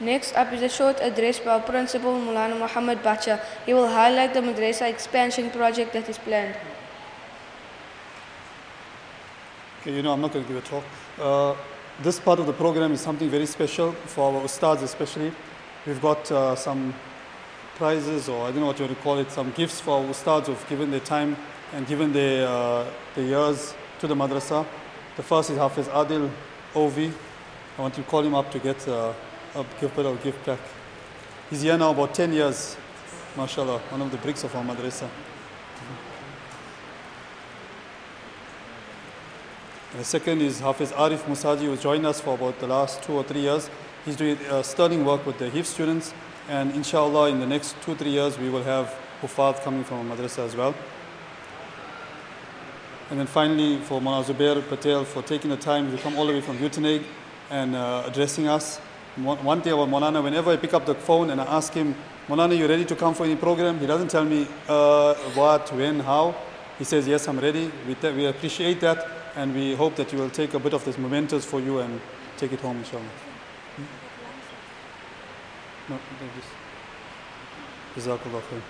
Next up is a short address by our principal Mulana Muhammad Bacha. He will highlight the madrasa expansion project that is planned. Okay, you know, I'm not going to give a talk. Uh, this part of the program is something very special for our ustads especially. We've got uh, some prizes or I don't know what you want to call it, some gifts for our ustads who've given their time and given their, uh, their years to the madrasa. The first is Hafiz Adil Ovi. I want to call him up to get a gift back. He's here now about 10 years, mashallah, one of the bricks of our madrasa. And the second is Hafiz Arif Musaji, who's joined us for about the last two or three years. He's doing uh, sterling work with the hifz students, and inshallah, in the next two, three years, we will have Hufad coming from our madrasa as well. And then finally, for Mona Zubair Patel for taking the time to come all the way from Uitenhage and uh, addressing us. One, thing about Monana, whenever I pick up the phone and I ask him, Monana, you ready to come for any program? He doesn't tell me uh, what, when, how. He says, yes, I'm ready. We, we appreciate that and we hope that you will take a bit of this mementos for you and take it home, inshallah. Hmm? No, just. Jazakallah khair.